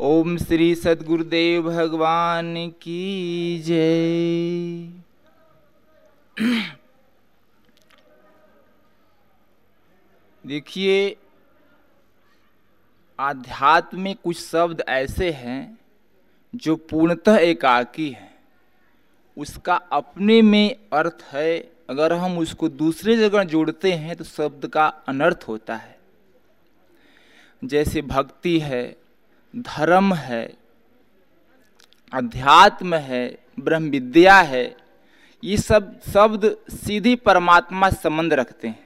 اوم شری ست گردیو بھگوان کی جے دیکھیے آدھیات میں کچھ شبد ایسے ہیں جو پورنتہ ایکاکی ہیں اس کا اپنے میں ارتھ ہے اگر ہم اس کو دوسرے جگہ جوڑتے ہیں تو شبد کا انرتھ ہوتا ہے جیسے بھکتی ہے دھرم ہے، ادھیاتم ہے برہم ودیا ہے، یہ سب شبد سیدھی پرماتما سمبند رکھتے ہیں۔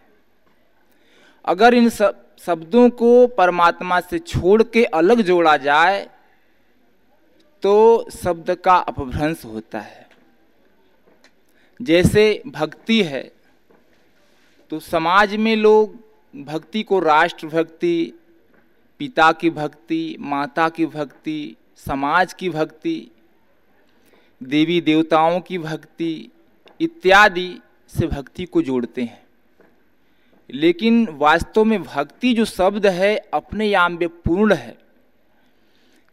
اگر ان سب شبدوں کو پرماتما سے چھوڑ کے الگ جوڑا جائے، تو شبد کا اپبھرنش ہوتا ہے۔ جیسے بھکتی ہے، تو سماج میں لوگ بھکتی کو راشٹر بھکتی پتا کی بھکتی ماتا کی بھکتی سماج کی بھکتی دیوی دیوتاؤں کی بھکتی اتیادی سے بھکتی کو جوڑتے ہیں لیکن واستو میں بھکتی جو شبد ہے اپنے یام میں پورن ہے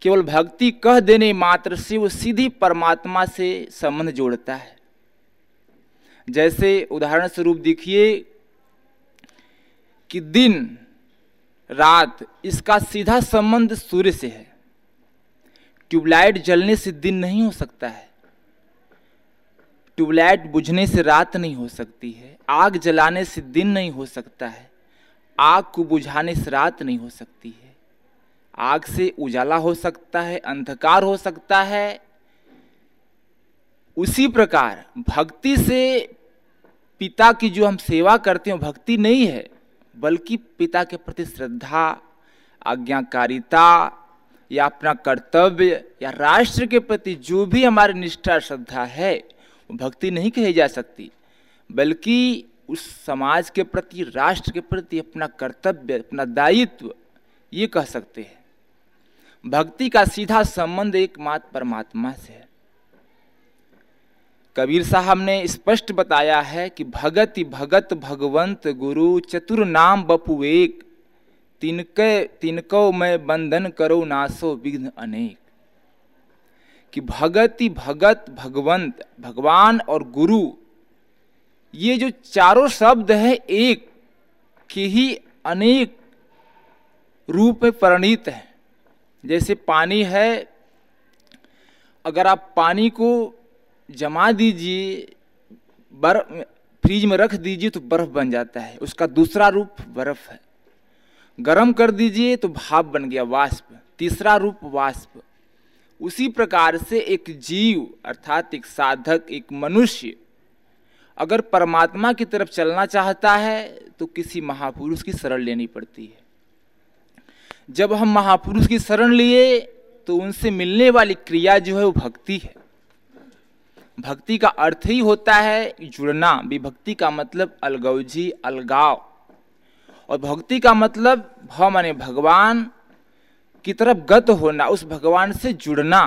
کیول بھکتی کہہ دینے ماتر سے وہ سیدھی پرماتما سے سمبندھ جوڑتا ہے جیسے ادہرن سوروپ دیکھیے کہ دن رات اس کا سیدھا سمبند سورج سے ہے۔ ٹیوب لائٹ جلنے سے دن نہیں ہو سکتا ہے۔ ٹیوب لائٹ بجھنے سے رات نہیں ہو سکتی ہے۔ آگ جلانے سے دن نہیں ہو سکتا ہے۔ آگ کو بجھانے سے رات نہیں ہو سکتی ہے۔ آگ سے اجالا ہو سکتا ہے، اندھکار ہو سکتا ہے۔ اسی پرکار بھکتی سے پتا کی جو ہم سیوا کرتے ہیں بھکتی نہیں ہے۔ بلکہ پتا کے پرتی شردھا آجاکاریتا یا اپنا کرتویہ یا راشٹر کے پرتی جو بھی ہماری نشٹھا شردھا ہے، وہ بھکتی نہیں کہی جا سکتی۔ بلکہ اس سماج کے پرتی، راشٹر کے پرتی اپنا کرتویہ، اپنا دائتو یہ کہہ سکتے ہیں۔ بھکتی کا سیدھا سمبندھ ایک مات پرماتما سے ہے۔ کبیر صاحب نے اسپشٹ بتایا ہے کہ بھگتی بھگت، بھگونت، گرو، چتر نام بپو ایک۔ تنکے، تنکو میں بندن کرو ناسو بگن انیک۔ کہ بھگتی بھگت، بھگونت، بھگوان اور گرو، یہ جو چاروں شبد ہے ایک کے ہی انیک روپ میں پرنیت ہے جیسے پانی ہے، اگر آپ پانی کو جما دیجیے برف فریج میں رکھ دیجیے تو برف بن جاتا ہے، اس کا دوسرا روپ برف ہے۔ گرم کر دیجیے تو بھاپ بن گیا واسپ، تیسرا روپ واسپ۔ اسی پرکار سے ایک جیو، ارتھات ایک سادھک، ایک منوشیہ اگر پرماتما کی طرف چلنا چاہتا ہے تو کسی مہاپروش کی شرح لینی پڑتی ہے۔ جب ہم مہاپروش کی شرح لیے تو ان سے ملنے والی کریا جو ہے وہ بھکتی ہے۔ بھکتی کا ارتھ ہی ہوتا ہے جڑنا بھی بھکتی کا مطلب الگوجی الگاؤ اور بھکتی کا مطلب بھو مانے بھگوان کی طرف گت ہونا اس بھگوان سے جڑنا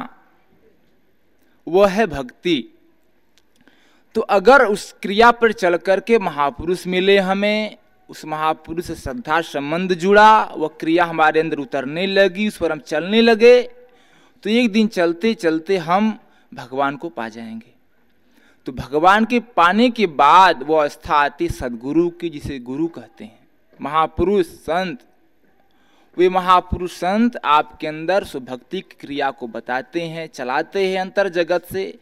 وہ ہے بھکتی تو اگر اس کریا پر چل کر کے مہاپروش ملے ہمیں اس مہاپروش سے شردھا سمبند جڑا وہ کریا ہمارے اندر اترنے لگی اس پر ہم چلنے لگے تو ایک دن چلتے چلتے ہم بھگوان کو پا جائیں گے تو بھگوان کے پانے کے بعد وہ استھا آتی سدگرو کی جسے گرو کہتے ہیں، مہاپروش سنت۔ وہ مہاپروش سنت آپ کے اندر سو بھکتی کی کریا کو بتاتے ہیں، چلاتے ہیں انتر جگت سے۔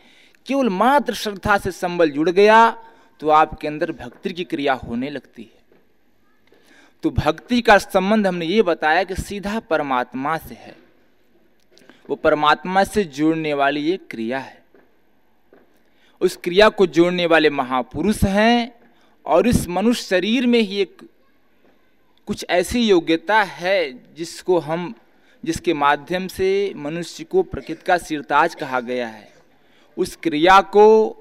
کیول ماتر شردھا سے سمبل جڑ گیا تو آپ کے اندر بھکتی کی کریا ہونے لگتی ہے۔ تو بھکتی کا سمبند ہم نے یہ بتایا کہ سیدھا پرماتما سے ہے۔ وہ پرماتما سے جڑنے والی یہ کریا ہے۔ اس کریا کو جوڑنے والے مہا پروش ہیں اور اس منش شریر میں ہی ایک کچھ ایسی یوگیتا ہے جس کو ہم، جس کے مادھیم سے منشیہ کو پرکت کا سیرتاج کہا گیا ہے۔ اس کریا کو،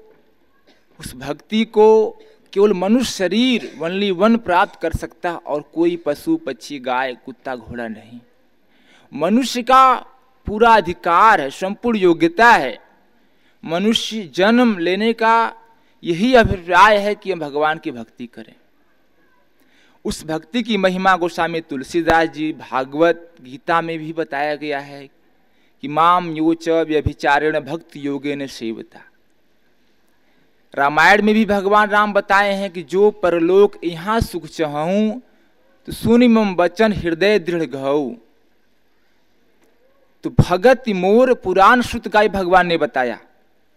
اس بھکتی کو کیول منش شریر ونلی ون پراپت کر سکتا اور کوئی پشو پچھی، گائے، کتا، گھوڑا نہیں۔ منش کا پورا ادھکار ہے، سمپورن یوگیتا ہے۔ منشی جنم لینے کا یہی ابھیپرائے ہے کہ ہم بھگوان کی بھکتی کریں۔ اس بھکتی کی مہما گوسوامی تلسی داس جی بھاگوت گیتا میں بھی بتایا گیا ہے کہ مام یوچ یبھچارین بھکت یوگے نے سیوتا۔ رامائن میں بھی بھگوان رام بتائے ہیں کہ جو پرلوک یہاں سکھ چہوں تو سونی مم بچن ہردے دڑھ گہو تو بھگت مور پران شت کا ہی بھگوان نے بتایا۔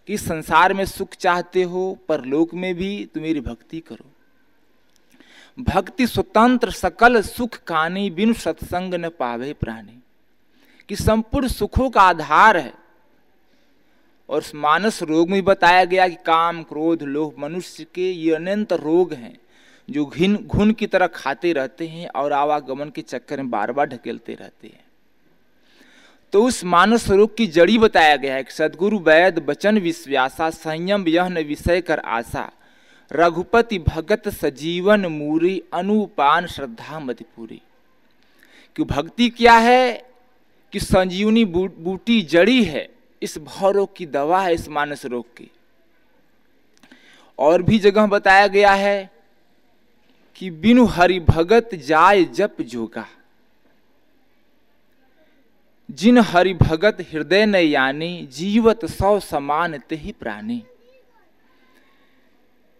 کہ اس سنسار میں سکھ چاہتے ہو، پر لوک میں بھی تو میری بھکتی کرو۔ بھکتی سوتنتر سکل سکھ کانی بن ستسنگ نہ پاوے پرانی۔ کہ سمپورن سکھوں کا آدھار ہے۔ اور مانس روگ میں بتایا گیا کہ کام کرودھ لوہ، منشیہ کے یہ انت روگ ہیں، جو گھن گھن کی طرح کھاتے رہتے ہیں اور آواگمن کے چکر میں بار بار ڈھکیلتے رہتے ہیں۔ تو اس مانو سروپ کی جڑی بتایا گیا ہے کہ سدگرو وید بچن وشویاسا سنم یہن وسے کر آسا۔ رگھوپتی بھگت سجیون موری، انوپان شردھا مت پوری۔ کہ بھکتی کیا ہے؟ کہ سنجیونی بوٹی جڑی ہے؟ اس بھورو کی دوا ہے اس مانس روگ کی۔ اور بھی جگہ بتایا گیا ہے کہ بنو ہری بھگت جائے جپ جوگا جن ہری بھگت ہردے ن یعنی جیوت سو سمانت ہی پرانی۔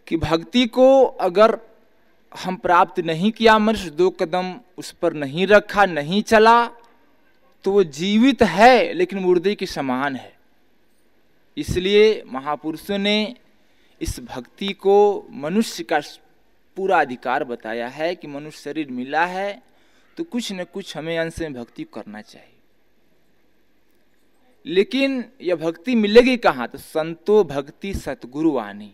کہ بھکتی کو اگر ہم پراپت نہیں کیا منش دو قدم اس پر نہیں رکھا، نہیں چلا، تو وہ جیوت ہے، لیکن مردے کی سمان ہے۔ اس لیے مہا پروشوں نے اس بھکتی کو منشیہ کا پورا ادھکار بتایا ہے کہ منش ملا ہے، تو کچھ نہ کچھ ہمیں ان سے میںکتی کرنا چاہیے۔ لیکن یہ بھکتی ملے گی کہاں؟ تو سنتو بھکتی ستگرو آنی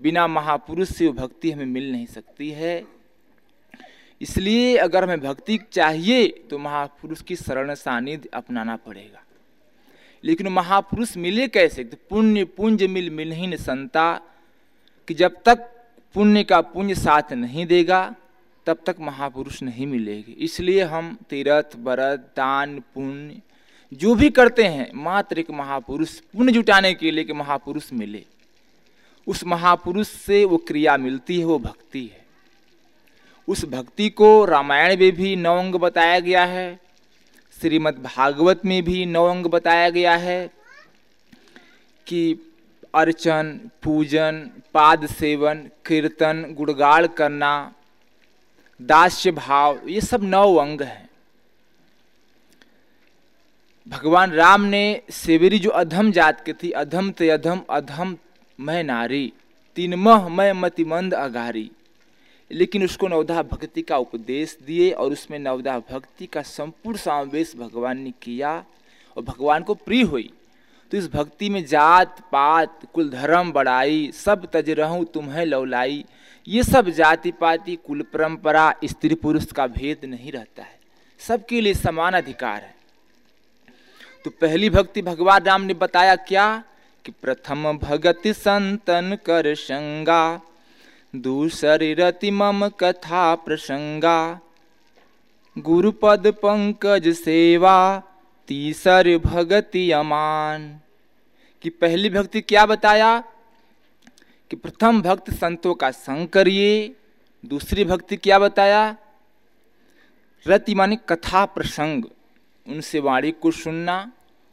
بنا مہاپروش سے وہ بھکتی ہمیں مل نہیں سکتی ہے۔ اس لیے اگر ہمیں بھکتی چاہیے تو مہاپروش کی شرن ساندھ اپنانا پڑے گا۔ لیکن مہاپروش ملے کیسے؟ تو پنیہ پنج مل مل ملہین سنتا کہ جب تک پنیہ کا پنج ساتھ نہیں دے گا، تب تک مہاپروش نہیں ملے گی۔ اس لیے ہم تیرتھ برت دان پنیہ جو بھی کرتے ہیں، ماتر ایک مہا پورش پن جٹانے کے لیے کہ مہا پورش ملے۔ اس مہا پورش سے وہ کریا ملتی ہے، وہ بھکتی ہے۔ اس بھکتی کو رامائن میں بھی نو انگ بتایا گیا ہے۔ شریمد بھاگوت میں بھی نو انگ بتایا گیا ہے کہ ارچن، پوجن، پاد سیون، کیرتن، گڑگاڑ کرنا، داس بھاؤ، یہ سب نو انگ ہیں۔ بھگوان رام نے سیوری جو ادھم جات کے تھی، ادھم تے ادھم ادھم میں ناری، تین مہ میں متی مند اگاری۔ لیکن اس کو نودا بھکتی کا اپدیش دیے اور اس میں نودا بھکتی کا سمپورن سماویش بھگوان نے کیا اور بھگوان کو پری ہوئی۔ تو اس بھکتی میں جات، پات، کل دھرم، بڑائی، سب تج رہوں، تمہیں لولائی۔ یہ سب جاتی پاتی، کل پرمپرا، استری پورش کا بھید نہیں رہتا ہے۔ سب کے لیے سمان ادھکار ہے۔ تو پہلی بھکتی بھگوان رام نے بتایا کیا کہ پرتھم بھگتی سنتن کر شنگا دوسری رتی مم کتھا پرسنگا گرو پد پنکج سیوا، تیسر بھگتی امان کی پہلی بھکتی کیا بتایا؟ کہ پرتھم بھکت سنتوں کا سنگ کریے۔ دوسری بھکتی کیا بتایا؟ رتی مانے کتھا پرسنگ ان سے واڑی کو سننا۔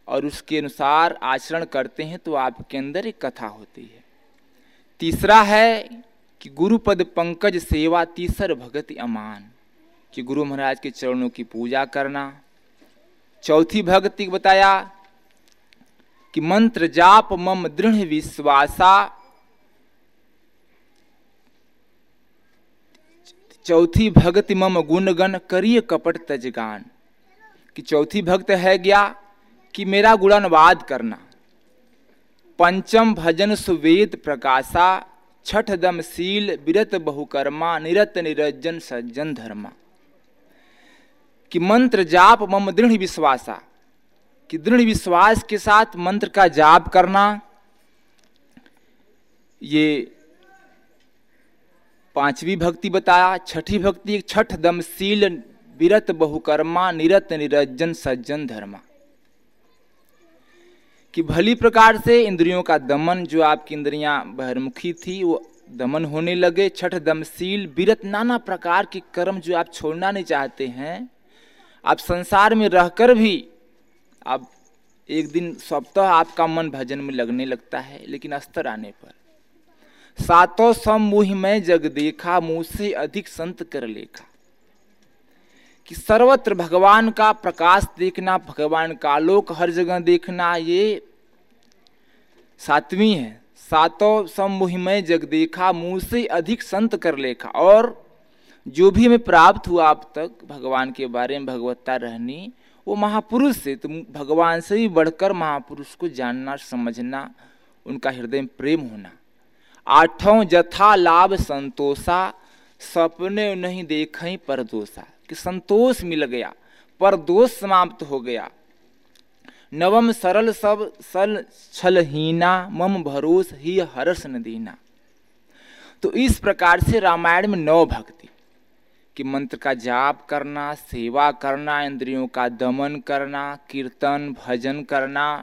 اور اس کے انوسار آچرن کرتے ہیں تو آپ کے اندر ایک کتھا ہوتی ہے۔ تیسرا ہے کہ گرو پد پنکج سیوا تیسر بھگت امان، کہ گرو مہاراج کے چرنوں کی پوجا کرنا۔ چوتھی بھگتی بتایا کہ منتر جاپ مم دڑھ وشواسا۔ چوتھی بھگت مم گنگن کریے کپٹ تجگان۔ کہ چوتھی بھگت ہے گیا کہ میرا گُڑانواد کرنا۔ پنچم بجن سوید پرکاشا چھٹ دم شیل ویرت بہ کرما، نرت نرجن سجن دھرما۔ کہ منتر جاپ مم دھڑ وشواسا کہ دڑھ وشواس کے ساتھ منتر کا جاپ کرنا۔ یہ پانچویں بھکتی بتایا، چھٹھی بھکتی چھٹ دم شیل ویرت بہ کرما، نرت نرجن سجن دھرما۔ کہ بھلی پرکار سے اندریوں کا دمن جو آپ کی اندریاں بہرمکھی تھی، وہ دمن ہونے لگے۔ چھٹھ دمسیل، بیرت نانا پرکار کے کرم جو آپ چھوڑنا نہیں چاہتے ہیں۔ آپ سنسار میں رہ کر بھی آپ ایک دن سپتہ آپ کا من بھجن میں لگنے لگتا ہے، لیکن استر آنے پر۔ ساتوں سموہ میں جگ دیکھا، منہ سے ادھک سنت کر لیکھا۔ کہ سروتر بھگوان کا پرکاش دیکھنا، بھگوان کا آلوک ہر جگہ دیکھنا، یہ ساتویں ہے۔ ساتوں سم موہ میں جگ دیکھا، منہ سے ادھک سنت کر لیکھا۔ اور جو بھی ہمیں پراپت ہوا اب تک بھگوان کے بارے میں بھگوتا رہنی، وہ مہاپروش سے، تو بھگوان سے بھی بڑھ کر مہاپروش کو جاننا، سمجھنا، ان کا ہردے میں پریم ہونا۔ آٹھوں جتھا لابھ سنتوشا سپنے نہیں دیکھیں پردوشا کہ سنتوش مل گیا پردوش سماپت ہو گیا۔ نوم سرل سب سل چھل ہینا، مم بھروس ہی ہرس ن دینا۔ تو اس پرکار سے رامائن میں نو بھکتی، کہ منتر کا جاپ کرنا، سیوا کرنا، اندریوں کا دمن کرنا، کیرتن، بھجن کرنا۔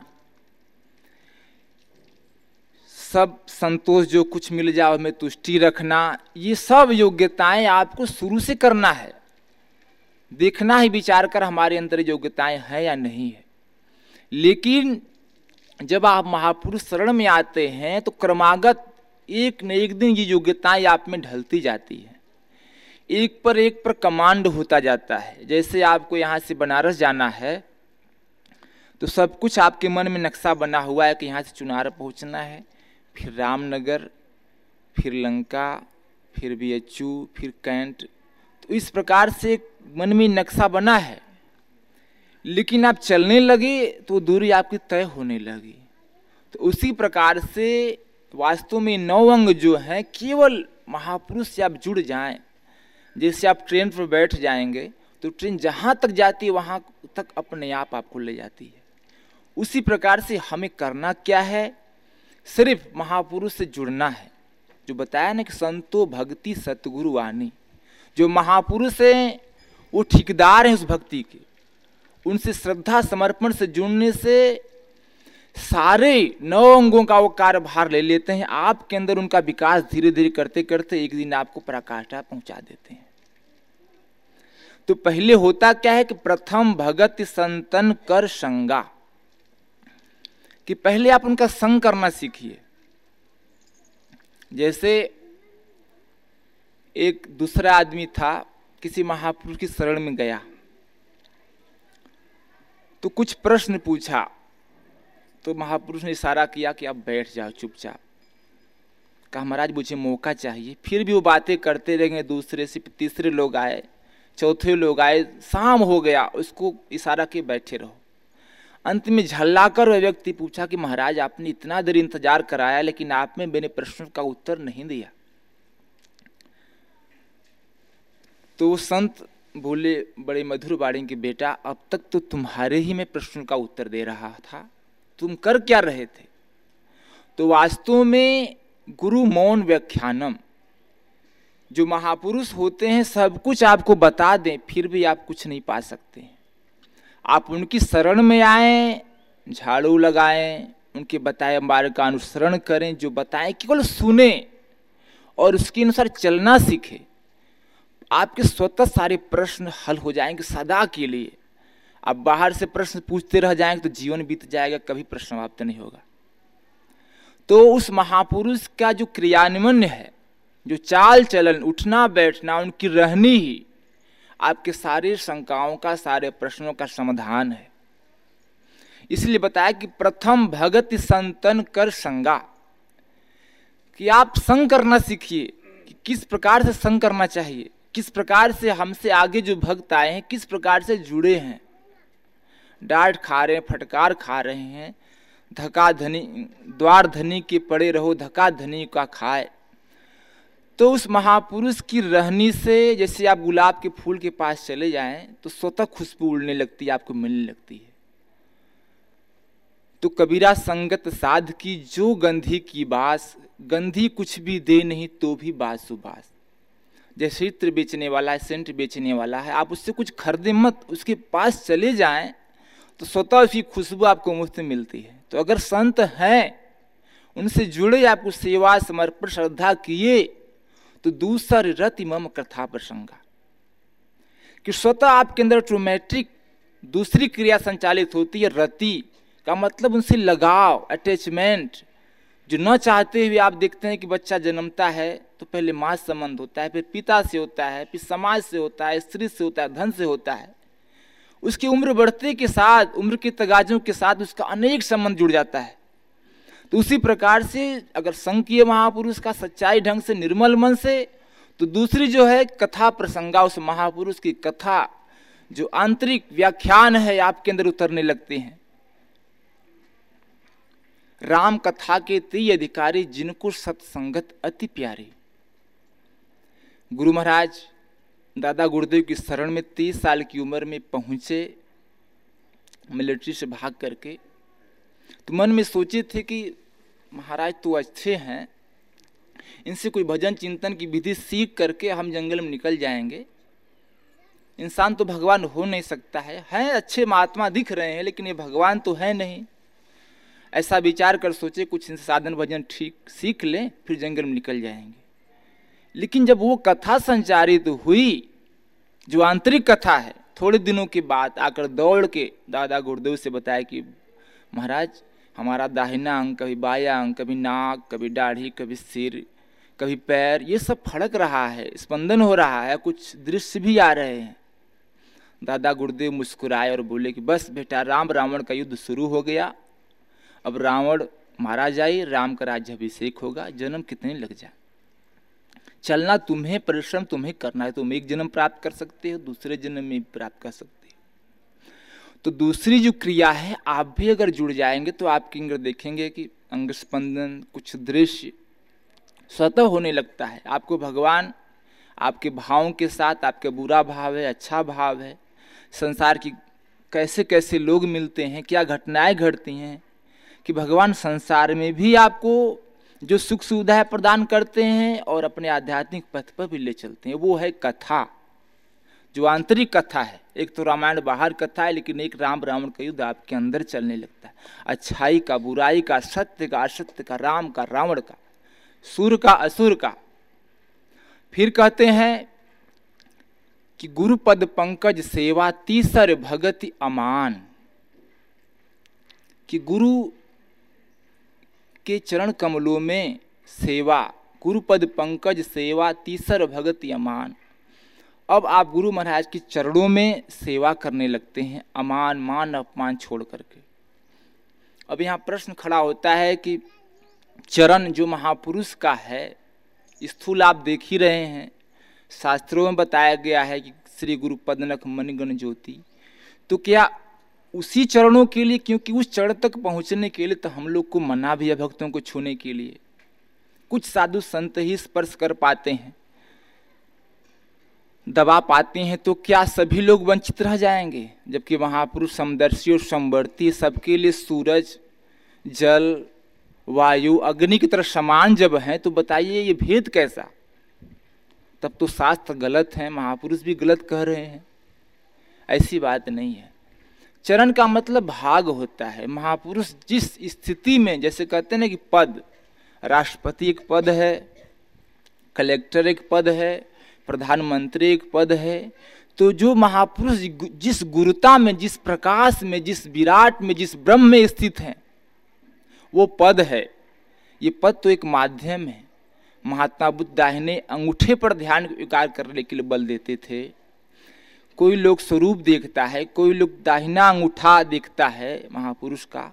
سب سنتوش جو کچھ مل جائے میں تشٹی رکھنا۔ یہ سب یوگیتائیں آپ کو شروع سے کرنا ہے۔ دیکھنا ہی وچار کر ہمارے اندر یوگیتائیں ہیں یا نہیں ہے لیکن جب آپ مہاپروش شرن میں آتے ہیں تو کرماگت ایک نہ ایک دن یہ یوگیتائیں آپ میں ڈھلتی جاتی ہے ایک پر ایک پر کمانڈ ہوتا جاتا ہے۔ جیسے آپ کو یہاں سے بنارس جانا ہے، تو سب کچھ آپ کے من میں نقشہ بنا ہوا ہے کہ یہاں سے چنار پہنچنا ہے۔ پھر رام نگر، پھر لنکا، پھر بی ایچ یو، پھر کینٹ۔ تو اس پرکار سے من میں نقشہ بنا ہے۔ لیکن آپ چلنے لگے تو دوری آپ کی طے ہونے لگی۔ تو اسی پرکار سے واستو میں نو انگ جو ہیں، کیول مہاپروش سے آپ جڑ جائیں۔ جیسے آپ ٹرین پر بیٹھ جائیں گے، تو ٹرین جہاں تک جاتی ہے، وہاں تک اپنے آپ آپ کو لے جاتی ہے۔ اسی پرکار سے ہمیں کرنا کیا ہے؟ صرف مہاپروش سے جڑنا ہے۔ جو بتایا نا کہ سنتو بھکتی ستگرو وانی جو مہاپروش ہیں وہ ٹھیکدار ہیں اس بھکتی کے۔ ان سے شردھا سمرپن سے جڑنے سے سارے نو انگوں کا وہ کاروبار لے لیتے ہیں۔ آپ کے اندر ان کا وکاس دھیرے دھیرے کرتے کرتے ایک دن آپ کو پراکاشٹا پہنچا دیتے ہیں۔ تو پہلے ہوتا کیا ہے کہ پرتھم بھگت سنتن کر سنگا کہ پہلے آپ ان کا سنگ کرنا سیکھیے۔ جیسے ایک دوسرا آدمی تھا کسی مہاپروش کی شرن میں گیا تو کچھ پرشن پوچھا تو مہاپروش نے اشارہ کیا کہ اب بیٹھ جاؤ چپ چاپ کہا مہاراج مجھے موقع چاہیے پھر بھی وہ باتیں کرتے رہیں گے دوسرے سے تیسرے لوگ آئے چوتھے لوگ آئے شام ہو گیا اس کو اشارہ کے بیٹھے رہو انت میں جھلا کر وہ ویکتی پوچھا کہ مہاراج آپ نے اتنا دیر انتظار کرایا لیکن آپ میں میرے پرشن کا اتر نہیں دیا تو وہ سنت بولے بڑے مدھر باڑی کے بیٹا، اب تک تو تمہارے ہی میں پرشن کا اتر دے رہا تھا۔ تم کر کیا رہے تھے؟ تو واستو میں گرو مون ویاخیانم جو مہاپروش ہوتے ہیں، سب کچھ آپ کو بتا دیں، پھر بھی آپ کچھ نہیں پا سکتے۔ آپ ان کی شرن میں آئیں، جھاڑو لگائیں، ان کے بتائے مارگ کا انوسرن کریں، جو بتائیں کیول سنیں اور اس کے انوسار چلنا سیکھیں۔ آپ کے سوتہ سارے پرشن حل ہو جائیں گے سدا کے لیے۔ آپ باہر سے پرشن پوچھتے رہ جائیں گے تو جیون بیت جائے گا، کبھی پرشن سماپت نہیں ہوگا۔ تو اس مہاپروش کا جو کریانمن ہے، جو چال چلن، اٹھنا، بیٹھنا، ان کی رہنی ہی آپ کے سارے شنکاؤں کا، سارے پرشنوں کا سمادھان ہے۔ اس لیے بتایا کہ پرتھم بھگت سنتن کر سنگا۔ کہ آپ سنگ کرنا سیکھیے، کہ کس پرکار سے سنگ کرنا چاہیے؟ کس پرکار سے ہم سے آگے جو بھگت آئے ہیں، کس پرکار سے جڑے ہیں؟ ڈانٹ کھا رہے ہیں، پھٹکار کھا رہے ہیں، دھکا دھنی، دوار دھنی کے پڑے رہو، دھکا دھنی کا کھائے۔ تو اس مہاپروش کی رہنی سے جیسے آپ گلاب کے پھول کے پاس چلے جائیں، تو سوتہ خوشبو اڑنے لگتی ہے، آپ کو ملنے لگتی ہے۔ تو کبیرا سنگت سادھ کی جو گندھی کی باس، گندھی کچھ بھی دے نہیں تو بھی باسو باس۔ جیسے عطر بیچنے والا ہے، سینٹ بیچنے والا ہے، آپ اس سے کچھ خریدے مت، اس کے پاس چلے جائیں تو سوتہ اس کی خوشبو آپ کو مفت ملتی ہے۔ تو اگر سنت ہیں، ان سے جڑے آپ کو سیوا، سمرپن شردھا کیے، تو دوسر رتی مم کتھا پرسنگا کہ سوتہ آپ کے اندر آٹومیٹک دوسری کریا سنچالت ہوتی ہے، رتی، کا مطلب ان سے لگاؤ اٹیچمنٹ جو نہ چاہتے ہوئے آپ دیکھتے ہیں کہ بچہ جنمتا ہے تو پہلے ماں سمبند ہوتا ہے، پھر پتا سے ہوتا ہے، پھر سماج سے ہوتا ہے استری سے ہوتا ہے، دھن سے ہوتا ہے۔ اس کی عمر بڑھتے کے ساتھ، عمر کے تگاجوں کے ساتھ اس کا انیک سمبند جڑ جاتا ہے۔ تو اسی پرکار سے اگر سنگ مہا پروش کا سچائی ڈھنگ سے نرمل من سے، تو دوسری جو ہے کتھا پرسنگا، اس مہا پروش کی کتھا جو آنترک ویاخیان ہے، آپ کے اندر اترنے لگتے ہیں۔ رام کتھا کے تئی ادیکاری جن کو ست سنگت ات پیاری۔ گرو مہاراج، دادا گردیو کی شرح میں تیس سال کی عمر میں پہنچے، ملٹری سے بھاگ کر کے۔ تو من میں سوچے تھے کہ مہاراج تو اچھے ہیں، ان سے کوئی بھجن چنتن کی ودھی سیکھ کر کے ہم جنگل میں نکل جائیں گے۔ انسان تو بھگوان ہو نہیں سکتا ہے، ہیں اچھے مہاتما دکھ رہے ہیں، لیکن یہ بھگوان تو ہے نہیں۔ ایسا وچار کر سوچے کچھ ان سے سادھن بھجن ٹھیک سیکھ لیں، پھر جنگل میں نکل جائیں گے۔ لیکن جب وہ کتھا سنچارت ہوئی، جو آنترک کتھا ہے، تھوڑے دنوں کے بعد آ کر دوڑ کے دادا گردیو سے بتایا کہ مہاراج، ہمارا داہنا انگ کبھی بایا انگ، کبھی ناک، کبھی داڑھی، کبھی سر، کبھی پیر، یہ سب پھڑک رہا ہے، اسپندن ہو رہا ہے، کچھ درش بھی آ رہے ہیں۔ دادا گردیو مسکرائے اور بولے کہ بس بیٹا، رام راون کا یدھ شروع ہو گیا۔ اب راوڑ مارا جائے، رام کا راجیہ ابھیشیک ہوگا، جنم کتنے لگ جائے۔ چلنا تمہیں پریشرم تمہیں کرنا ہے، تم ایک جنم پراپت کر سکتے ہو، دوسرے جنم میں پراپت کر سکتے ہو۔ تو دوسری جو کریا ہے، آپ بھی اگر جڑ جائیں گے تو آپ کی انگر دیکھیں گے کہ انگ اسپندن کچھ دشیہ سوتہ ہونے لگتا ہے۔ آپ کو بھگوان، آپ کے بھاؤں کے ساتھ آپ کا برا بھاؤ ہے اچھا بھاؤ ہے، سنسار کی کیسے کیسے لوگ ملتے ہیں، کیا گھٹنائیں گھٹتی ہیں کہ بھگوان سنسار میں بھی آپ کو جو سکھ سویدھائیں پردان کرتے ہیں اور اپنے آدھیاتمک پتھ پر بھی لے چلتے ہیں، وہ ہے کتھا۔ جو آنترک کتھا ہے، ایک تو رامائن باہر کتھا ہے، لیکن ایک رام راون کا یدھ آپ کے اندر چلنے لگتا ہے۔ اچھائی کا، برائی کا، ستیہ کا اصتیہ کا، رام کا راون کا، سور کا، اسور کا۔ پھر کہتے ہیں کہ گرو پد پنکج سیوا تیسر بھگتی امان۔ کہ گرو کے چر کملوں میں سیوا گرو پد پنکج سیوا تیسر بھگتی امان اب آپ گرو مہاراج کی چرنوں میں سیوا کرنے لگتے ہیں امان مان اپان چھوڑ کر کے اب یہاں پرشن کھڑا ہوتا ہے کہ چرن جو مہا پورش کا ہے استھول آپ دیکھ ہی رہے ہیں شاستروں میں بتایا گیا ہے کہ شری گرو پد نک منگن جوتی تو کیا اسی چرنوں کے لیے، کیونکہ اس چرن تک پہنچنے کے لیے تو ہم لوگ کو منع بھی ہے بھکتوں کو چھونے کے لیے۔ کچھ سادھو سنت ہی اسپرش کر پاتے ہیں۔ دبا پاتے ہیں تو کیا سبھی لوگ ونچت رہ جائیں گے؟ جبکہ وہاں پر سمدرشی اور سمورتی سب کے لیے سورج، جل، وایو، اگنی کی طرح سمان جب ہیں تو بتائیے یہ بھید کیسا؟ تب تو شاستر غلط ہیں، مہاپروش بھی غلط کہہ رہے ہیں۔ ایسی بات نہیں ہے۔ چرن کا مطلب بھاگ ہوتا ہے۔ مہا پروش جس استھتی میں، جیسے کہتے ہیں نا کہ پد، راشٹرپتی ایک پد ہے، کلیکٹر ایک پد ہے، پردھان منتری ایک پد ہے، تو جو مہا پروش جس گروتا میں، جس پرکاش میں، جس وراٹ میں، جس برہم میں استھت ہیں، وہ پد ہے۔ یہ پد تو ایک مادھیم ہے۔ مہاتما بدھ داہنے انگوٹھے پر دھیان کو وکار کرنے کے لیے بل دیتے تھے۔ کوئی لوگ سوروپ دیکھتا ہے، کوئی لوگ داہنا انگوٹھا دیکھتا ہے مہاپروش کا۔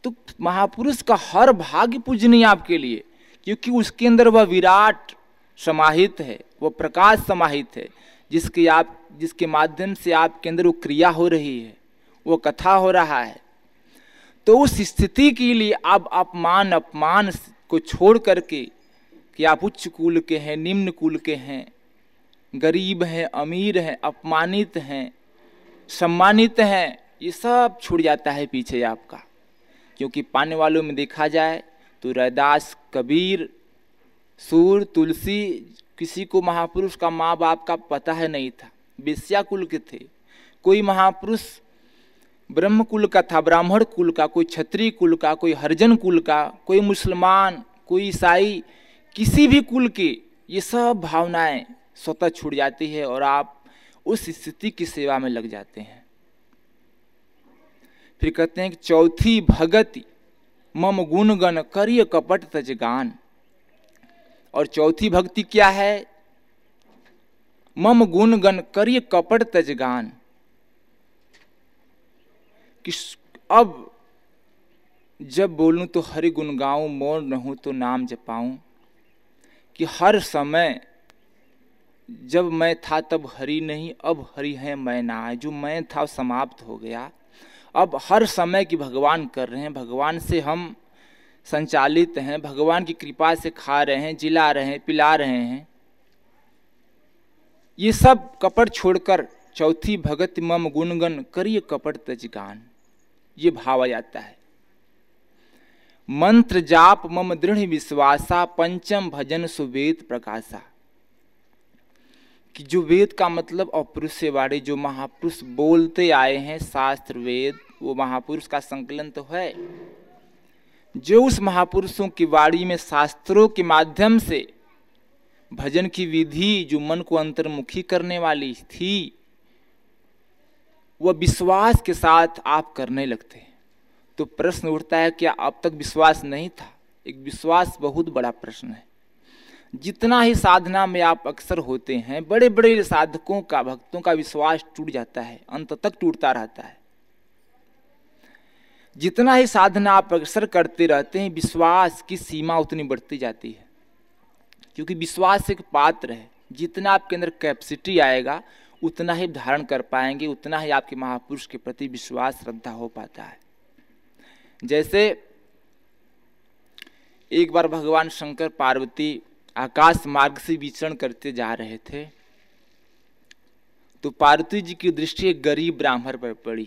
تو مہاپروش کا ہر بھاگ پوجنی آپ کے لیے، کیونکہ اس کے اندر وہ وراٹ سماہت ہے، وہ پرکاش سماہت ہے، جس کی آپ، جس کے مادھیم سے آپ کے اندر وہ کریا ہو رہی ہے، وہ کتھا ہو رہا ہے۔ تو اس استھتی کے لیے آپ اپمان اپمان کو چھوڑ کر کے کہ آپ اچ کول کے ہیں، نمن کول کے ہیں غریب ہیں، امیر ہیں، اپمانت ہیں، سمانت ہیں، یہ سب چھوڑ جاتا ہے پیچھے آپ کا۔ کیونکہ پانے والوں میں دیکھا جائے تو رداس کبیر، سور، تلسی، کسی کو مہاپروش کا ماں باپ کا پتہ ہے نہیں تھا۔ ویسیا کل کے تھے۔ کوئی مہاپروش برہم کل کا تھا براہمڑ کل کا، کوئی چھتری کل کا، کوئی ہرجن کل کا، کوئی مسلمان، کوئی عیسائی، کسی بھی کل کے، یہ سب بھاونائیں۔ سوتح چھوٹ جاتی ہے اور آپ اس استھتی کی سیوا میں لگ جاتے ہیں۔ پھر کہتے ہیں کہ چوتھی بھگتی مم گن گن کریے کپٹ تجگان اور چوتھی بھکتی کیا ہے؟ مم گن گن کریے کپٹ تجگان اب جب بولوں تو ہری گن گاؤں مور نہ ہوں تو نام جپاؤں۔ کہ ہر سمے جب میں تھا تب ہری نہیں، اب ہری ہے میں نہ۔ جو میں تھا سماپت ہو گیا۔ اب ہر سمے کی بھگوان کر رہے ہیں۔ بھگوان سے ہم سنچالت ہیں۔ بھگوان کی کرپا سے کھا رہے ہیں، جلا رہے ہیں، پلا رہے ہیں۔ یہ سب کپڑ چھوڑ کر چوتھی بھگت مم گنگن کریے کپڑ تجگان۔ یہ بھاو جاتا ہے۔ منتر جاپ مم دڑھ وشواسا پنچم بھجن سویت پرکاشا کہ جو وید کا مطلب اور پروش سے واڑی جو مہاپروش بولتے آئے ہیں، شاستر وید، وہ مہاپروش کا سنکلن تو ہے۔ جو اس مہاپروشوں کی واڑی میں شاستروں کے مادھیم سے بھجن کی ودھی جو من کو انترمکھی کرنے والی تھی، وہ وشواس کے ساتھ آپ کرنے لگتے ہیں۔ تو پرشن اٹھتا ہے کیا اب تک وشواس نہیں تھا۔ ایک وشواس بہت بڑا پرشن ہے۔ جتنا ہی سادھنا میں آپ اکثر ہوتے ہیں، بڑے بڑے سادھکوں کا، بھکتوں کا وشواس ٹوٹ جاتا ہے، انت تک ٹوٹتا رہتا ہے۔ جتنا ہی سادھنا آپ اکثر کرتے رہتے ہیں، وشواس کی سیما اتنی بڑھتی جاتی ہے۔ کیونکہ وشواس ایک پاتر ہے، جتنا آپ کے اندر کیپسٹی آئے گا، اتنا ہی دھارن کر پائیں گے، اتنا ہی آپ کے مہاپروش کے پرتی وشواس شردھا ہو پاتا ہے۔ جیسے ایک بار بھگوان شنکر پاروتی آکاش مارگ سے ویچرن کرتے جا رہے تھے۔ تو پارتی جی کی دشٹی ایک گریب براہمر پر پڑی۔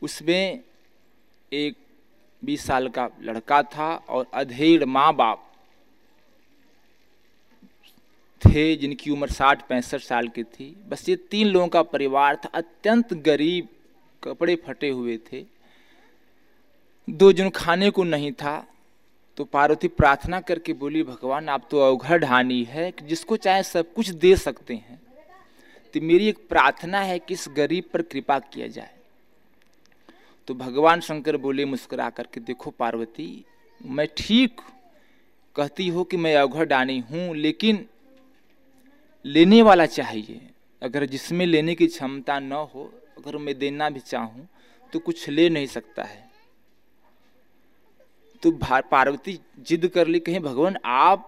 اس میں ایک بیس سال کا لڑکا تھا اور ادھیڑ ماں باپ تھے جن کی عمر ساٹھ پینسٹھ سال کی تھی۔ بس یہ تین لوگوں کا پریوار تھا۔ اتنت گریب کپڑے پھٹے ہوئے تھے۔ دو جن کھانے کو نہیں تھا۔ تو پاروتی پرارتھنا کر کے بولی، بھگوان آپ تو اوگھا ڈھانی ہے، جس کو چاہے سب کچھ دے سکتے ہیں۔ تو میری ایک پرارتھنا ہے کہ اس غریب پر کرپا کیا جائے۔ تو بھگوان شنکر بولے، مسکرا کر کے، دیکھو پاروتی، میں ٹھیک کہتی ہو کہ میں اوگھا ڈانی ہوں، لیکن لینے والا چاہیے۔ اگر جس میں لینے کی چھمتا نہ ہو، اگر میں دینا بھی چاہوں، تو کچھ لے نہیں سکتا ہے۔ تو پاروتی جد کر لی، کہیں بھگوان، آپ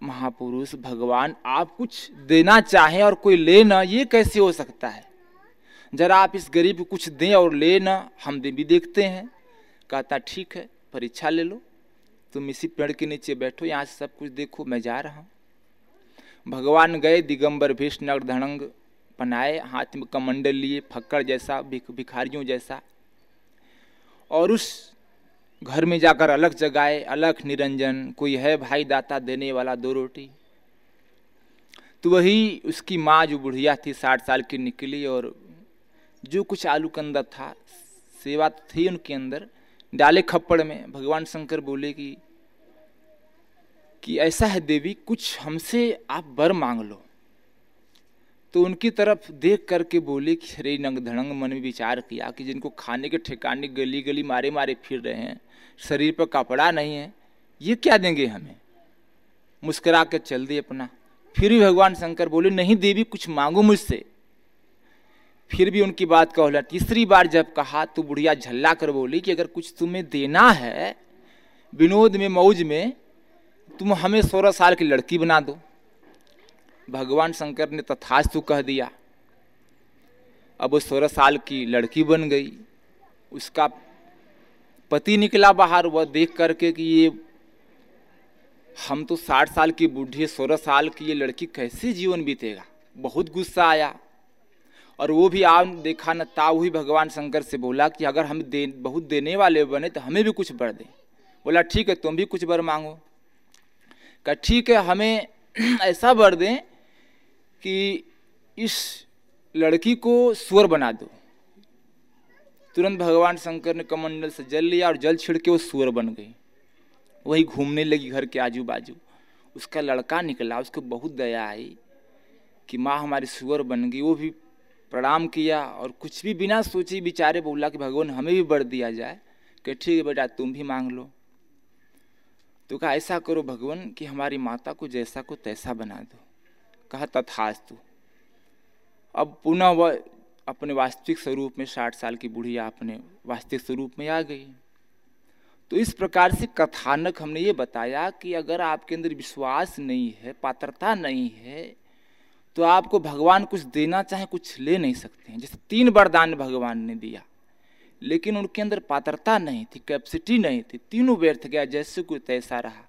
مہا پروش بھگوان، آپ کچھ دینا چاہیں اور کوئی لے نہ، یہ کیسے ہو سکتا ہے؟ ذرا آپ اس غریب کو کچھ دیں اور لے نہ، ہم بھی دیکھتے ہیں۔ کہتا، ٹھیک ہے، پریچھا لے لو۔ تم اسی پیڑ کے نیچے بیٹھو، یہاں سے سب کچھ دیکھو، میں جا رہا ہوں۔ بھگوان گئے، دگمبر بھیش نگر دھڑنگ پنائے ہاتھ میں کمنڈل لیے، پھکڑ جیسا بھکھاریوں جیسا۔ اور اس گھر میں جا کر الگ جگائے، الگ نرنجن، کوئی ہے بھائی داتا دینے والا دو روٹی؟ تو وہی اس کی ماں جو بڑھیا تھی، ساٹھ سال کی نکلی اور جو کچھ آلو کے اندر تھا، سیوا تھی ان کے اندر۔ ڈالے کھپڑ میں، بھگوان شنکر بولے کہ کہ ایسا ہے دیوی، کچھ ہم سے آپ بر مانگ لو۔ تو ان کی طرف دیکھ کر کے بولے کہ رے نگ دھڑنگ من میں وچار کیا کہ جن کو کھانے کے ٹھکانے گلی گلی مارے مارے پھر رہے ہیں۔ شریر پہ کپڑا نہیں ہے، یہ کیا دیں گے ہمیں؟ مسکرا کے چل دی اپنا۔ پھر بھی بھگوان شنکر بولے، نہیں دیوی، کچھ مانگو مجھ سے۔ پھر بھی ان کی بات کو لیا تیسری بار جب کہا، تو بڑھیا جھلا کر بولی کہ اگر کچھ تمہیں دینا ہے ونود میں، موج میں، تم ہمیں سولہ سال کی لڑکی بنا دو۔ بھگوان شنکر نے تتھاس تو کہہ دیا۔ اب وہ سولہ سال کی لڑکی بن گئی، اس کا پتی نکلا باہر، وہ دیکھ کر کے کہ یہ ہم تو ساٹھ سال کی بوڑھی، سولہ سال کی یہ لڑکی کیسے جیون بیتے گا؟ بہت غصہ آیا۔ اور وہ بھی آم دیکھا، نہ تاؤ ہی بھگوان شنکر سے بولا کہ اگر ہم دے، بہت دینے والے بنے تو ہمیں بھی کچھ بر دیں بولا، ٹھیک ہے، تم بھی کچھ بر مانگو۔ کہا، ٹھیک ہے، ہمیں ایسا بر دیں کہ اس لڑکی کو سور بنا دو۔ ترنت بھگوان شنکر نے کمنڈل سے جل لیا اور جل چھڑ کے وہ سور بن گئی وہی گھومنے لگی گھر کے آجو باجو اس کا لڑکا نکلا اس کو بہت دیا آئی کہ ماں ہماری سور بن گئی وہ بھی پرنام کیا اور کچھ بھی بنا سوچے بیچارے بولا کہ بھگوان ہمیں بھی بڑھ دیا جائے کہ ٹھیک ہے بیٹا تم بھی مانگ لو تو کہا ایسا کرو بھگوان کہ ہماری ماتا کو جیسا کو تیسا بنا دو کہا تتھاستو اب پناہ اپنے واستوک سوروپ میں ساٹھ سال کی بوڑھی اپنے واستوک سوروپ میں آ گئی۔ تو اس پرکار سے کتھانک ہم نے یہ بتایا کہ اگر آپ کے اندر وشواس نہیں ہے، پاترتا نہیں ہے، تو آپ کو بھگوان کچھ دینا چاہے، کچھ لے نہیں سکتے ہیں۔ جیسے تین بردان بھگوان نے دیا، لیکن ان کے اندر پاترتا نہیں تھی کیپسٹی نہیں تھی۔ تینوں ویرتھ گیا، جیسے کوئی تیسا رہا۔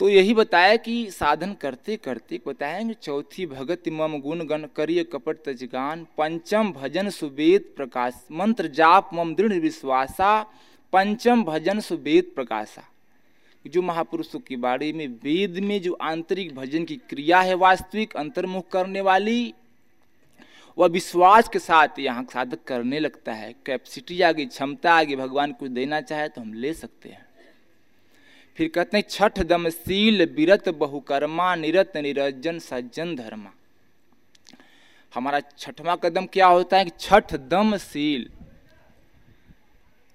تو یہی بتایا کہ سادھن کرتے کرتے بتائیں گے چوتھی بھگت مم گن گن کریے کپٹ تجگان، پنچم بھجن سبید پرکاش منتر جاپ مم دڑھ وشواسا پنچم بھجن سبید پرکاشا جو مہاپرشوں کے بارے میں وید میں جو آنترک بھجن کی کریا ہے، واستوک انترمکھ کرنے والی، وہ وشواس کے ساتھ یہاں سادھک کرنے لگتا ہے۔ کیپسٹی آگے، چھمتا آگے، بھگوان کچھ دینا چاہے تو ہم لے سکتے ہیں۔ پھر کہتے ہیں، چھٹ دم سیل بیرت بہوکرما نرت نرجن سجن دھرما۔ ہمارا چھٹواں قدم کیا ہوتا ہے؟ کہ دم سیل۔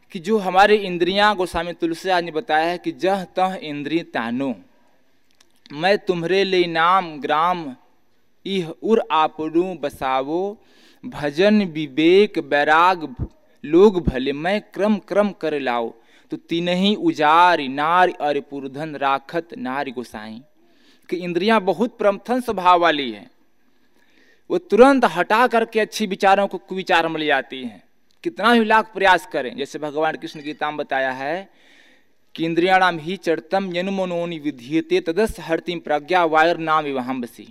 کہ جو ہمارے اندریاں، گوسامی تلسی آج نے بتایا ہے کہ جہ تہ اندری تانو۔ میں تمہرے لئی نام، گرام یہ ار آپڑوں بساو۔ بھجن وویک بیراگ، لوگ بھلے، میں کرم کرم کر لاؤ۔ تینہ اجاری نار ارپور راکت ناری گوسائیں بہت والی ہے کتنا بھی لاکھ پریاس کریں۔ جیسے بگوان کشن گیتا میں بتایا ہے کہ اندریاں نام ہی چڑتم یوں منونی تدس ہرتیم پرائر نام وسی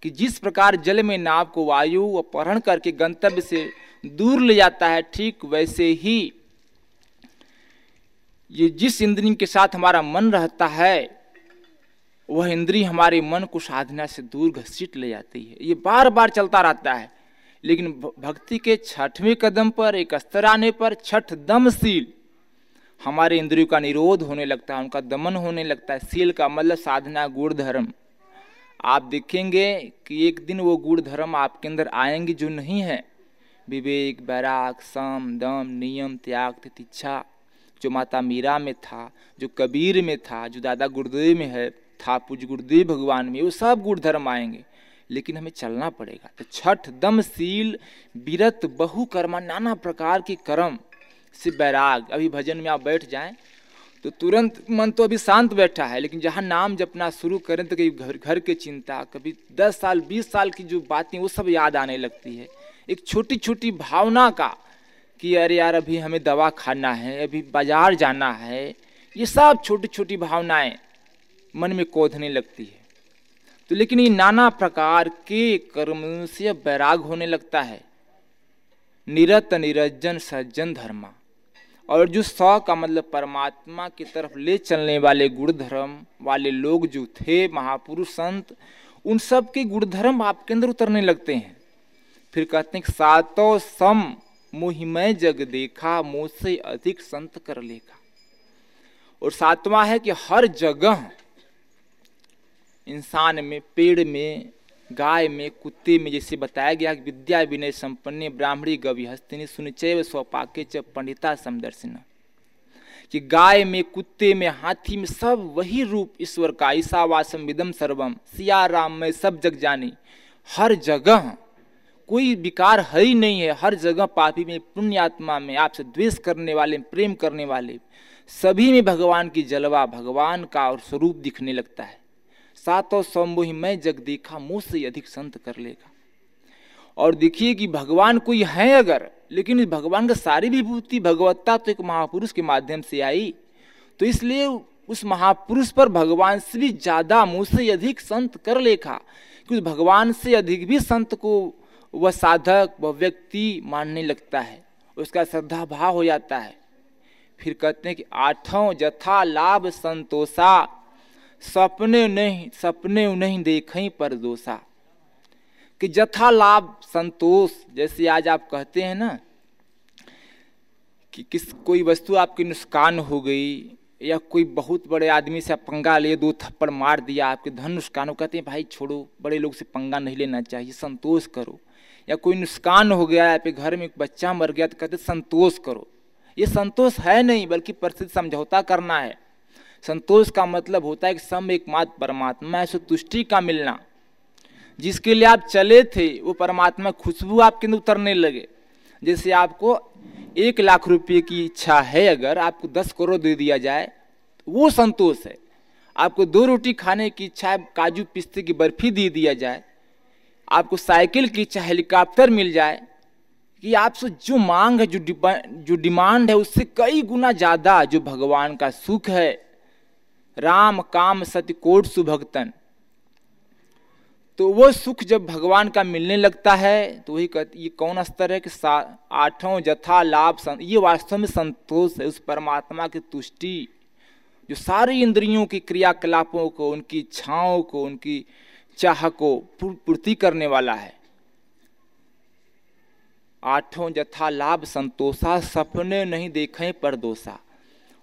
کہ جس پرل میں نام کو وایو و پہن کر کے گنتو سے دور لے جاتا ہے، ٹھیک ویسے ہی یہ جس اندری کے ساتھ ہمارا من رہتا ہے، وہ اندری ہمارے من کو سادھنا سے دور گھسیٹ لے جاتی ہے۔ یہ بار بار چلتا رہتا ہے۔ لیکن بھکتی کے چھٹویں قدم پر، ایک استر آنے پر، چھٹ دم سیل ہمارے اندریوں کا نرودھ ہونے لگتا ہے، ان کا دمن ہونے لگتا ہے۔ سیل کا مطلب سادھنا گوڑ دھرم۔ آپ دیکھیں گے کہ ایک دن وہ گوڑ دھرم آپ کے اندر آئیں گے جو نہیں ہے۔ وویک بیراگ سم دم نیم، تیاگ، تتیچھا۔ جو ماتا میرا میں تھا، جو کبیر میں تھا، جو دادا گردیو میں ہے، تھا، پوج گردیو بھگوان میں، وہ سب گڑ دھرم آئیں گے۔ لیکن ہمیں چلنا پڑے گا۔ تو چھٹ دم سیل بیرت، بہو کرما، نانا پرکار کی کرم سے بیراگ۔ ابھی بھجن میں آپ بیٹھ جائیں۔ تو ترنت من تو ابھی شانت بیٹھا ہے، لیکن جہاں نام جپنا شروع کریں تو کبھی گھر گھر کے چنتا، کبھی دس سال، بیس سال کی جو باتیں، وہ سب یاد آنے لگتی ہے۔ ایک چھوٹی چھوٹی بھاؤنا کا کہ ارے یار ابھی ہمیں دوا کھانا ہے ابھی بازار جانا ہے یہ سب چھوٹی چھوٹی بھاونائیں من میں کودھنے لگتی ہے تو لیکن یہ نانا پرکار کے کرم سے بیراگ ہونے لگتا ہے نرت نرجن سجن دھرما اور جو سو کا مطلب پرماتما کی طرف لے چلنے والے گڑ دھرم والے لوگ جو تھے مہاپروش سنت ان سب کے گڑ دھرم آپ کے اندر اترنے لگتے ہیں پھر کہتے ہیں کہ ساتوں سم مہمیں جگ دیکھا مو سے ادھک سنت کر لیکھا اور ساتواں ہے کہ ہر جگہ انسان میں پیڑ میں گائے میں کتے میں جیسے بتایا گیا کہ ودیا ونئے سمپن براہمڑی گوی ہستنی سنچے و سوپاکے چ پنڈتا سمدرشن کہ گائے میں کتے میں ہاتھی میں سب وہی روپ ایشور کا عیسا واسم بدم سروم سیا رام میں سب جگ جانی ہر جگہ کوئی بیکار ہے ہی نہیں ہے۔ ہر جگہ پاپی میں پنیہ آتما میں، آپ سے دویش کرنے والے، پریم کرنے والے۔ سبھی میں بھگوان کی جلوہ بھگوان کا اور سروپ دکھنے لگتا ہے۔ ساتوں سمبوہی میں جگ دیکھا مجھ سے ادھک سنت کر لے گا۔ اور دیکھیے کہ بھگوان کوئی ہے اگر، لیکن بھگوان کا ساری وبھوتی بھگوتا تو ایک مہاپروش کے مادھیم سے آئی۔ تو اس لیے اس مہاپروش پر بھگوان سے بھی زیادہ مجھ سے ادھک سنت کر لے گا۔ کہ اس بھگوان سے ادھک بھی سنت کو وہ سادھک، وہ ویکتی ماننے لگتا ہے، اس کا شردھا بھاؤ ہو جاتا ہے۔ پھر کہتے ہیں کہ آٹھوں جتھا لابھ سنتوشا سپنے نہیں سپنے نہیں دیکھیں پر دوسا۔ کہ جتھا لابھ سنتوش جیسے آج آپ کہتے ہیں نا، کہ کس، کوئی وستو آپ کی نسکان ہو گئی، یا کوئی بہت بڑے آدمی سے پنگا لے، دو تھپڑ مار دیا، آپ کے دھن نسکان ہو کہتے ہیں بھائی چھوڑو، بڑے لوگ سے پنگا نہیں لینا چاہیے سنتوش کرو۔ یا کوئی نقصان ہو گیا یا پھر گھر میں بچہ مر گیا تو کہتے سنتوش کرو۔ یہ سنتوش ہے نہیں، بلکہ پرست سمجھوتا کرنا ہے۔ سنتوش کا مطلب ہوتا ہے کہ سم ایک مات پرماتما ہے سنتوشٹی کا ملنا۔ جس کے لیے آپ چلے تھے، وہ پرماتما خوشبو آپ کے اندر اترنے لگے۔ جیسے آپ کو ایک لاکھ روپے کی اچھا ہے، اگر آپ کو دس کروڑ دے دیا جائے وہ سنتوش ہے۔ آپ کو دو روٹی کھانے کی اچھا ہے، کاجو پستے کی برفی دے دیا جائے۔ آپ کو سائیکل کی چاہے ہیلی کاپٹر مل جائے کہ آپ سے جو مانگ ہے، جو جو ڈیمانڈ ہے، اس سے کئی گنا زیادہ جو بھگوان کا سکھ ہے۔ رام، کام ست کوٹ سبھگتن تو وہ سکھ جب بھگوان کا ملنے لگتا ہے، تو وہی کہتے، یہ کون استر ہے کہ آٹھوں جتھا لابھ یہ واستو میں سنتوش ہے، اس پرماتما کی تشٹی۔ جو ساری اندریوں کی کریا کلاپوں کو، ان کی چھاؤں کو، ان کی چاہ کو پورتی کرنے والا ہے۔ آٹھوں جتھا لابھ سنتوشا سپنے نہیں دیکھیں پردوشا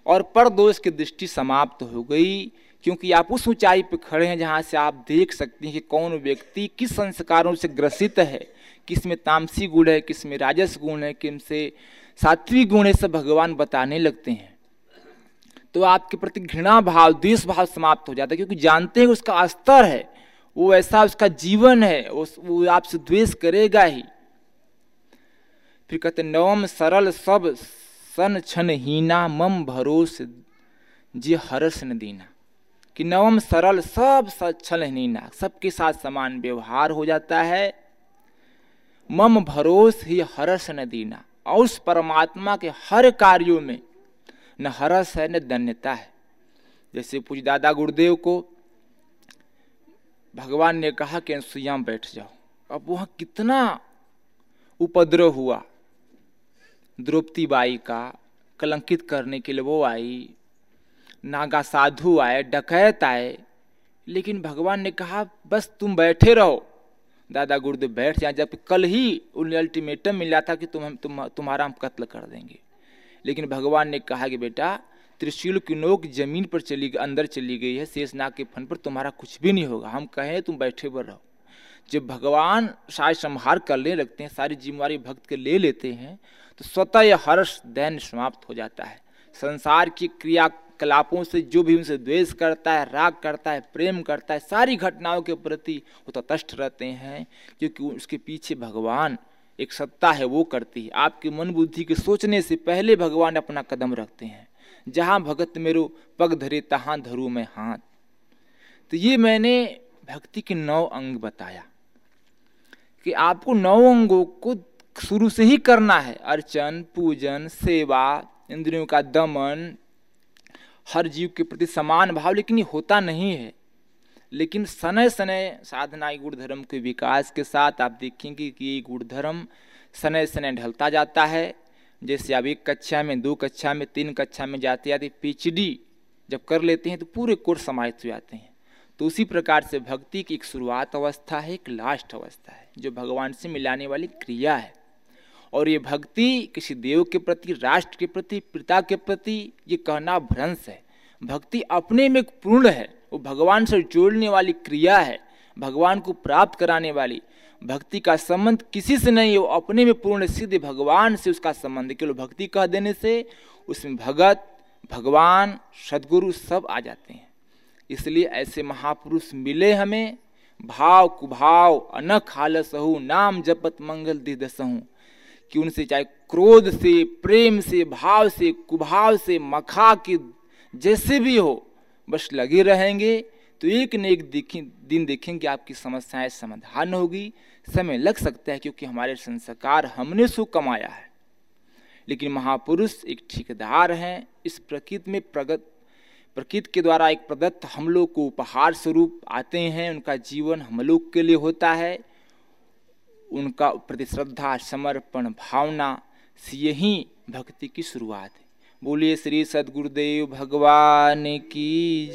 اور پردوش کی دشتی سماپت ہو گئی، کیونکہ آپ اس اونچائی پہ کھڑے ہیں جہاں سے آپ دیکھ سکتے ہیں کہ کون ویکتی کس سنسکاروں سے گرست ہے۔ کس میں تامسی گڑ ہے، کس میں راجس گن ہے کن سے ساتوی گن ہے سب بھگوان بتانے لگتے ہیں۔ تو آپ کے پرتی گھنا بھاؤ دیش بھاؤ سماپت ہو جاتا ہے، کیونکہ جانتے ہیں اس کا استر ہے۔ وہ ایسا اس کا جیون ہے وہ آپ سے دویش کرے گا ہی۔ پھر کہتے نوم سرل سب، سن چھن ہینا، مم بھروس جی ہرس نہ دینا۔ کہ نوم سرل سب چھل ہینا۔ سب کے ساتھ سمان ویوہار ہو جاتا ہے۔ مم بھروس، ہی ہرس نہ دینا۔ اور اس پرماتما کے ہر کاریوں میں نہ ہرس ہے، نہ دنیتا ہے۔ جیسے پوچھ دادا گردیو کو بھگوان نے کہا کہ سیام بیٹھ جاؤ۔ اب وہاں کتنا اپدرو ہوا۔ دروپتی بائی کا کلنکت کرنے کے لیے وہ آئی، ناگا سادھو آئے، ڈکیت آئے۔ لیکن بھگوان نے کہا، بس تم بیٹھے رہو۔ دادا گردو بیٹھ جائیں۔ جب کل ہی انہیں الٹیمیٹم ملا تھا کہ تم، تمہارا ہم قتل کر دیں گے۔ لیکن بھگوان نے کہا کہ بیٹا ترشیل کی نوک زمین پر چلی گئی اندر چلی گئی ہے شیش ناگ کے پھن پر تمہارا کچھ بھی نہیں ہوگا ہم کہیں تم بیٹھے پر رہو جب بھگوان سائے سمہار کرنے لگتے ہیں ساری ذمہ داری بھکت کے لے لیتے ہیں تو سوتہ یہ ہرش دین سماپت ہو جاتا ہے سنسار کی کریا کلاپوں سے جو بھی ان سے دویش کرتا ہے راگ کرتا ہے پریم کرتا ہے ساری گھٹناؤں کے پرتی وہ تتشٹ رہتے ہیں کیونکہ اس کے پیچھے بھگوان ایک ستا ہے وہ کرتی ہے آپ کے من بدھی کے سوچنے سے پہلے بھگوان اپنا قدم رکھتے ہیں جہاں بھگت میرو پگ دھرے تہاں دھرو میں ہاتھ۔ تو یہ میں نے بھکتی کے نو انگ بتایا کہ آپ کو نو انگوں کو شروع سے ہی کرنا ہے۔ ارچن، پوجن، سیوا اندروں کا دمن، ہر جیو کے پرتی سمان بھاؤ لیکن یہ ہوتا نہیں ہے۔ لیکن سنے سنے سادھنا گڑ دھرم کے وکاس کے ساتھ آپ دیکھیں گے کہ یہ گڑ دھرم سنے سنے ڈھلتا جاتا ہے۔ جیسے آپ ایک کچھا میں، دو کچھا میں، تین کچھا میں جاتے جاتے پی ڈی جب کر لیتے ہیں تو پورے کورس سماہت ہو جاتے ہیں۔ تو اسی پرکار سے بھکتی کی ایک شروعات اوستھا ہے، ایک لاسٹ اوستھا ہے، جو بھگوان سے ملانے والی کریا ہے۔ اور یہ بھکتی کسی دیو کے پرتی، راشٹر کے پرتی پتا کے پرتی، یہ کہنا بھرنس ہے۔ بھکتی اپنے میں ایک پورن ہے، وہ بھگوان سے جوڑنے والی کریا ہے، بھگوان کو پراپت کرانے والی۔ بھکتی کا سمبندھ کسی سے نہیں، وہ اپنے میں پورن سدھ بھگوان سے اس کا سمبندھ کیلو بھکتی کہہ دینے سے اس میں بھگت، بھگوان سدگرو سب آ جاتے ہیں۔ اس لیے ایسے مہاپروش ملے ہمیں۔ بھاؤ کبھاؤ انک حال سہو نام جپت منگل دید سہوں کہ ان سے چاہے کرودھ سے، پریم سے، بھاؤ سے، کبھاؤ سے، مکھا کے جیسے بھی ہو، بس لگے رہیں گے۔ تو ایک نہ ایک دیکھیں دن دیکھیں گے آپ کی سمسیائیں سمادھان ہوگی، سمے لگ سکتا ہے کیونکہ ہمارے سنسکار ہم نے سو کمایا ہے۔ لیکن مہا پروش ایک ٹھیکیدار ہیں۔ اس پرکت میں پرگت پرکت کے دوارا ایک پردت ہم لوگ کو اپہار سوروپ آتے ہیں۔ ان کا جیون ہم لوگ کے لیے ہوتا ہے۔ ان کا پرتی شردھا سمرپن بھاؤنا سے یہی بھکتی کی شروعات ہے۔ بولیے شری سدگردیو بھگوان کی